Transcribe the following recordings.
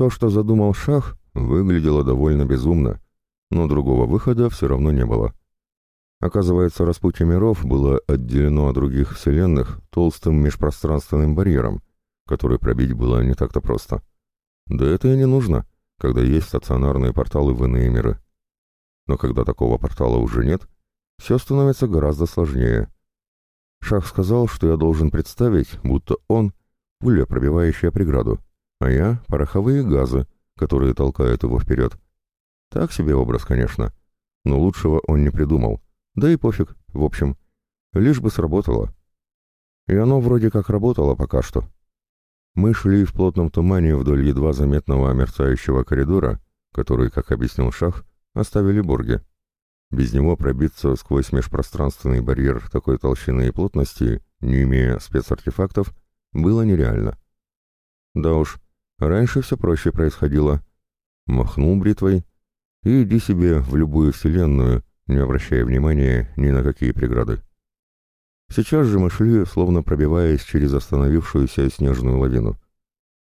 То, что задумал Шах, выглядело довольно безумно, но другого выхода все равно не было. Оказывается, распутье миров было отделено от других вселенных толстым межпространственным барьером, который пробить было не так-то просто. Да это и не нужно, когда есть стационарные порталы в иные миры. Но когда такого портала уже нет, все становится гораздо сложнее. Шах сказал, что я должен представить, будто он — пуля, пробивающая преграду, а я — пороховые газы, которые толкают его вперед. Так себе образ, конечно, но лучшего он не придумал. Да и пофиг, в общем. Лишь бы сработало. И оно вроде как работало пока что. Мы шли в плотном тумане вдоль едва заметного мерцающего коридора, который, как объяснил Шах, оставили Борги. Без него пробиться сквозь межпространственный барьер такой толщины и плотности, не имея спецартефактов, было нереально. Да уж, раньше все проще происходило. Махнул бритвой и иди себе в любую вселенную, не обращая внимания ни на какие преграды. Сейчас же мы шли, словно пробиваясь через остановившуюся снежную лавину.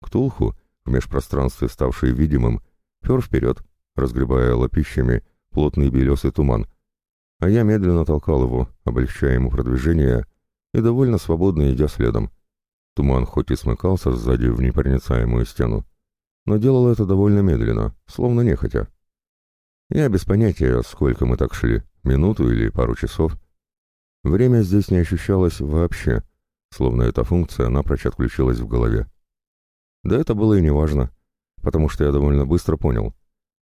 Ктулху, в межпространстве ставший видимым, пер вперед, разгребая лопищами плотный белесый туман, а я медленно толкал его, облегчая ему продвижение и довольно свободно идя следом. Туман хоть и смыкался сзади в непроницаемую стену, но делал это довольно медленно, словно нехотя. Я без понятия, сколько мы так шли, минуту или пару часов. Время здесь не ощущалось вообще, словно эта функция напрочь отключилась в голове. Да это было и не важно, потому что я довольно быстро понял.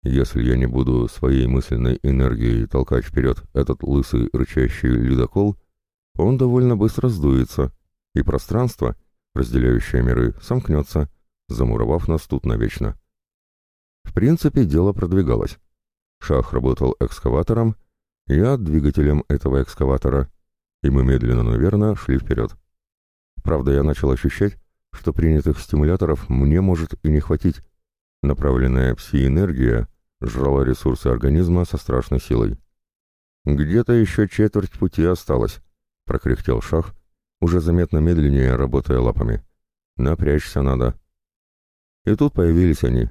Если я не буду своей мысленной энергией толкать вперед этот лысый рычащий ледокол, он довольно быстро сдуется, и пространство, разделяющее миры, сомкнется, замуровав нас тут навечно. В принципе, дело продвигалось. Шах работал экскаватором, я двигателем этого экскаватора, и мы медленно, но верно шли вперед. Правда, я начал ощущать, что принятых стимуляторов мне может и не хватить. Направленная пси-энергия жрала ресурсы организма со страшной силой. «Где-то еще четверть пути осталось», — прокряхтел Шах, уже заметно медленнее работая лапами. «Напрячься надо». И тут появились они,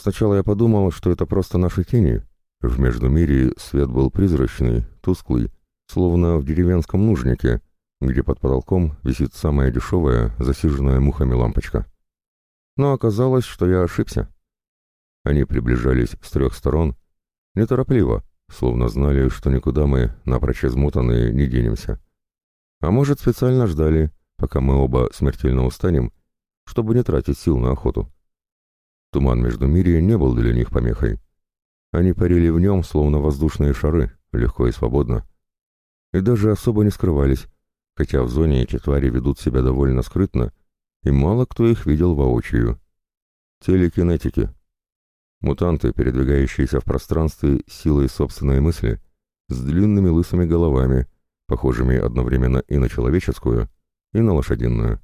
Сначала я подумал, что это просто наши тени. В Междумирии свет был призрачный, тусклый, словно в деревенском нужнике, где под потолком висит самая дешевая, засиженная мухами лампочка. Но оказалось, что я ошибся. Они приближались с трех сторон, неторопливо, словно знали, что никуда мы, напрочь измотанные, не денемся. А может, специально ждали, пока мы оба смертельно устанем, чтобы не тратить сил на охоту. Туман между мире не был для них помехой. Они парили в нем, словно воздушные шары, легко и свободно. И даже особо не скрывались, хотя в зоне эти твари ведут себя довольно скрытно, и мало кто их видел воочию. Телекинетики. Мутанты, передвигающиеся в пространстве силой собственной мысли, с длинными лысыми головами, похожими одновременно и на человеческую, и на лошадиную.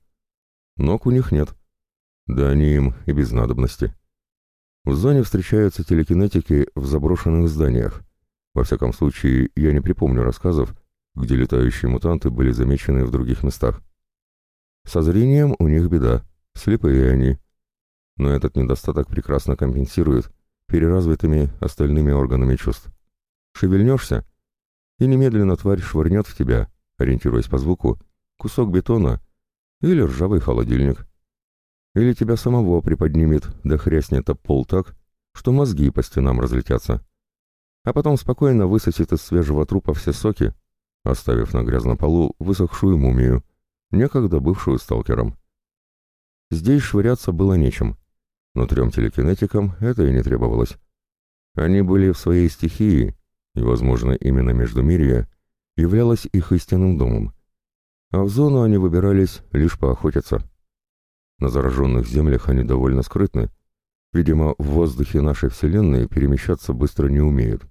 Ног у них нет — да они им и без надобности. В зоне встречаются телекинетики в заброшенных зданиях. Во всяком случае, я не припомню рассказов, где летающие мутанты были замечены в других местах. Со зрением у них беда, слепые они. Но этот недостаток прекрасно компенсирует переразвитыми остальными органами чувств. Шевельнешься, и немедленно тварь швырнет в тебя, ориентируясь по звуку, кусок бетона или ржавый холодильник. Или тебя самого приподнимет, да хряснет об пол так, что мозги по стенам разлетятся. А потом спокойно высосет из свежего трупа все соки, оставив на грязном полу высохшую мумию, некогда бывшую сталкером. Здесь швыряться было нечем, но трем телекинетикам это и не требовалось. Они были в своей стихии, и, возможно, именно Междумирье являлось их истинным домом. А в зону они выбирались лишь поохотиться. На зараженных землях они довольно скрытны. Видимо, в воздухе нашей Вселенной перемещаться быстро не умеют.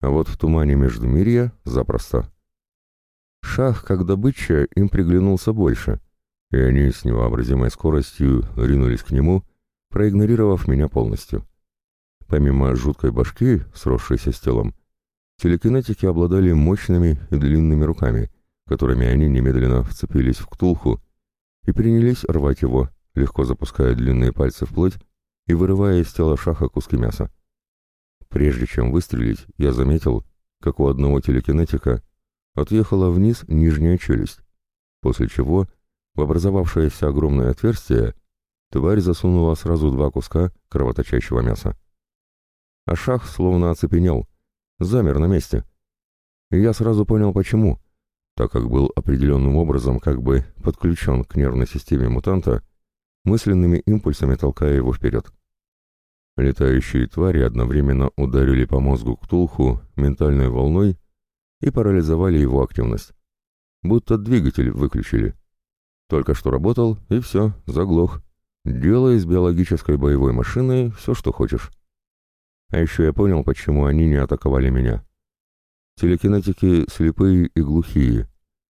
А вот в тумане Междумирья запросто. Шах, как добыча, им приглянулся больше, и они с невообразимой скоростью ринулись к нему, проигнорировав меня полностью. Помимо жуткой башки, сросшейся с телом, телекинетики обладали мощными и длинными руками, которыми они немедленно вцепились в ктулху и принялись рвать его, легко запуская длинные пальцы в плоть и вырывая из тела шаха куски мяса. Прежде чем выстрелить, я заметил, как у одного телекинетика отъехала вниз нижняя челюсть, после чего в образовавшееся огромное отверстие тварь засунула сразу два куска кровоточащего мяса. А шах словно оцепенел, замер на месте. И я сразу понял почему, так как был определенным образом как бы подключен к нервной системе мутанта, мысленными импульсами толкая его вперед. Летающие твари одновременно ударили по мозгу Ктулху ментальной волной и парализовали его активность. Будто двигатель выключили. Только что работал, и все, заглох. Делай из биологической боевой машины все, что хочешь. А еще я понял, почему они не атаковали меня. Телекинетики слепые и глухие,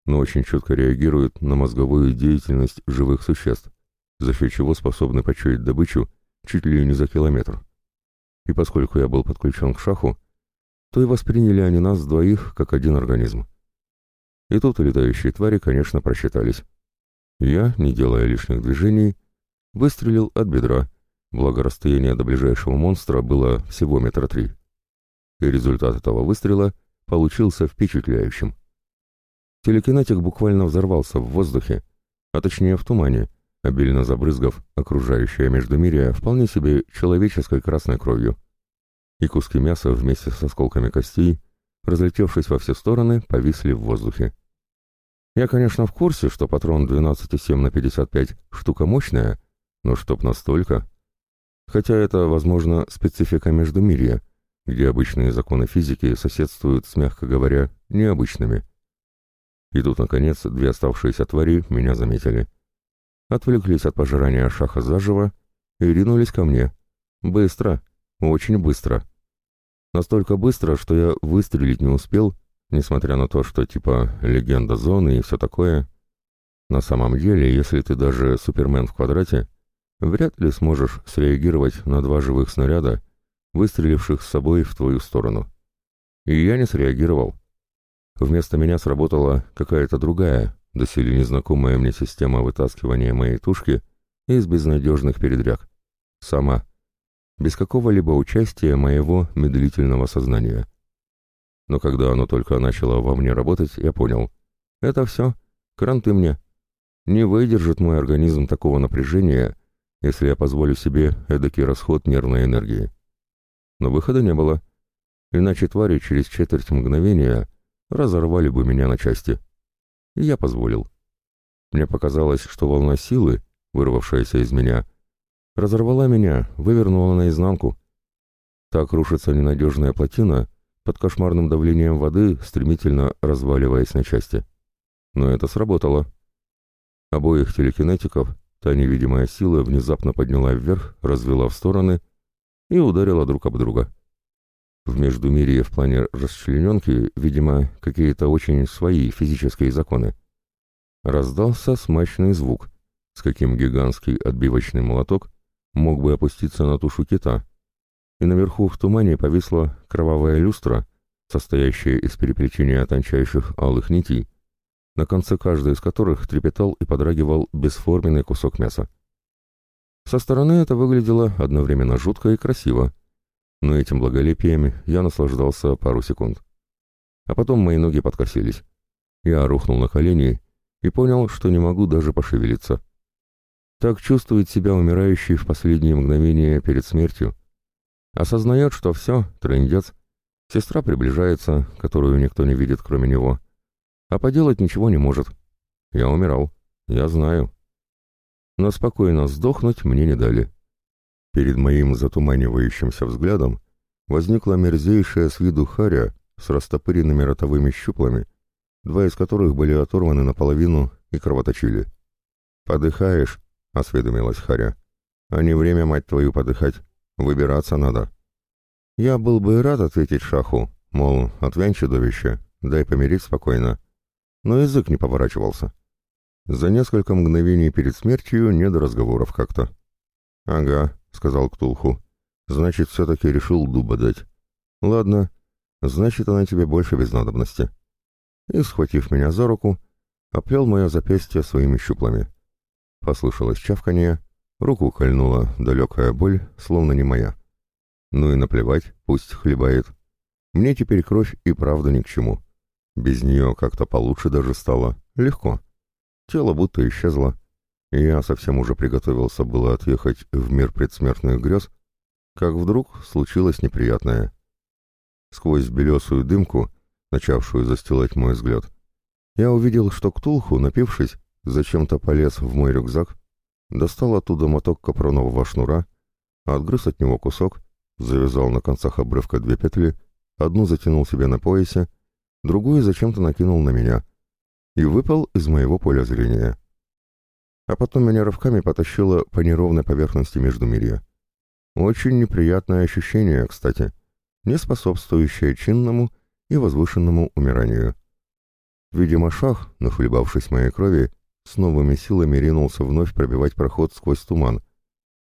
но очень четко реагируют на мозговую деятельность живых существ, за счет чего способны почуять добычу чуть ли не за километр. И поскольку я был подключен к шаху, то и восприняли они нас двоих как один организм. И тут летающие твари, конечно, просчитались. Я, не делая лишних движений, выстрелил от бедра, благо расстояние до ближайшего монстра было всего метра три. И результат этого выстрела получился впечатляющим. Телекинетик буквально взорвался в воздухе, а точнее в тумане, обильно забрызгав окружающее междумирие вполне себе человеческой красной кровью. И куски мяса вместе с осколками костей, разлетевшись во все стороны, повисли в воздухе. Я, конечно, в курсе, что патрон 12,7 на 55 штука мощная, но чтоб настолько... Хотя это, возможно, специфика Междумирья, где обычные законы физики соседствуют с, мягко говоря, необычными. И тут, наконец, две оставшиеся твари меня заметили — отвлеклись от пожирания шаха заживо и ринулись ко мне. Быстро, очень быстро. Настолько быстро, что я выстрелить не успел, несмотря на то, что типа легенда зоны и все такое. На самом деле, если ты даже супермен в квадрате, вряд ли сможешь среагировать на два живых снаряда, выстреливших с собой в твою сторону. И я не среагировал. Вместо меня сработала какая-то другая, доселе незнакомая мне система вытаскивания моей тушки из безнадежных передряг. Сама. Без какого-либо участия моего медлительного сознания. Но когда оно только начало во мне работать, я понял. Это все. Кранты мне. Не выдержит мой организм такого напряжения, если я позволю себе эдакий расход нервной энергии. Но выхода не было. Иначе твари через четверть мгновения разорвали бы меня на части и я позволил. Мне показалось, что волна силы, вырвавшаяся из меня, разорвала меня, вывернула наизнанку. Так рушится ненадежная плотина под кошмарным давлением воды, стремительно разваливаясь на части. Но это сработало. Обоих телекинетиков та невидимая сила внезапно подняла вверх, развела в стороны и ударила друг об друга. В Междумирье в плане расчлененки, видимо, какие-то очень свои физические законы. Раздался смачный звук, с каким гигантский отбивочный молоток мог бы опуститься на тушу кита, и наверху в тумане повисла кровавая люстра, состоящая из переплетения тончайших алых нитей, на конце каждой из которых трепетал и подрагивал бесформенный кусок мяса. Со стороны это выглядело одновременно жутко и красиво, но этим благолепием я наслаждался пару секунд. А потом мои ноги подкосились. Я рухнул на колени и понял, что не могу даже пошевелиться. Так чувствует себя умирающий в последние мгновения перед смертью. Осознает, что все, трындец. Сестра приближается, которую никто не видит, кроме него. А поделать ничего не может. Я умирал. Я знаю. Но спокойно сдохнуть мне не дали. Перед моим затуманивающимся взглядом возникла мерзейшая с виду харя с растопыренными ротовыми щуплами, два из которых были оторваны наполовину и кровоточили. «Подыхаешь?» — осведомилась Харя. «А не время, мать твою, подыхать. Выбираться надо». Я был бы рад ответить Шаху, мол, отвянь чудовище, дай помирить спокойно. Но язык не поворачивался. За несколько мгновений перед смертью не до разговоров как-то. «Ага», — сказал Ктулху. «Значит, все-таки решил дуба дать. Ладно, значит, она тебе больше без надобности». И, схватив меня за руку, оплел мое запястье своими щуплами. Послышалось чавканье, Руку кольнула далекая боль, словно не моя. Ну и наплевать, пусть хлебает. Мне теперь кровь и правда ни к чему. Без нее как-то получше даже стало. Легко. Тело будто исчезло. И я совсем уже приготовился было отъехать в мир предсмертных грез, как вдруг случилось неприятное. Сквозь белесую дымку, начавшую застилать мой взгляд, я увидел, что Ктулху, напившись, зачем-то полез в мой рюкзак, достал оттуда моток капронового шнура, отгрыз от него кусок, завязал на концах обрывка две петли, одну затянул себе на поясе, другую зачем-то накинул на меня и выпал из моего поля зрения. А потом меня рывками потащило по неровной поверхности между мирья. Очень неприятное ощущение, кстати, не способствующее чинному и возвышенному умиранию. Видимо, шах, нахлебавшись моей крови, с новыми силами ринулся вновь пробивать проход сквозь туман.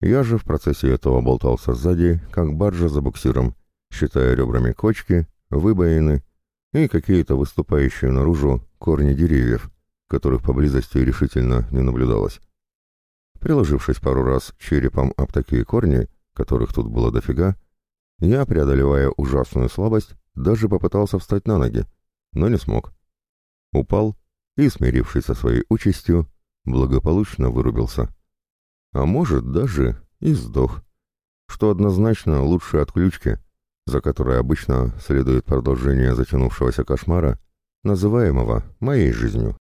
Я же в процессе этого болтался сзади, как баржа за буксиром, считая ребрами кочки, выбоины и какие-то выступающие наружу корни деревьев, которых поблизости решительно не наблюдалось. Приложившись пару раз черепом об такие корни, которых тут было дофига, я, преодолевая ужасную слабость, даже попытался встать на ноги, но не смог. Упал и, смирившись со своей участью, благополучно вырубился. А может, даже и сдох, что однозначно лучше отключки, за которой обычно следует продолжение затянувшегося кошмара, называемого моей жизнью.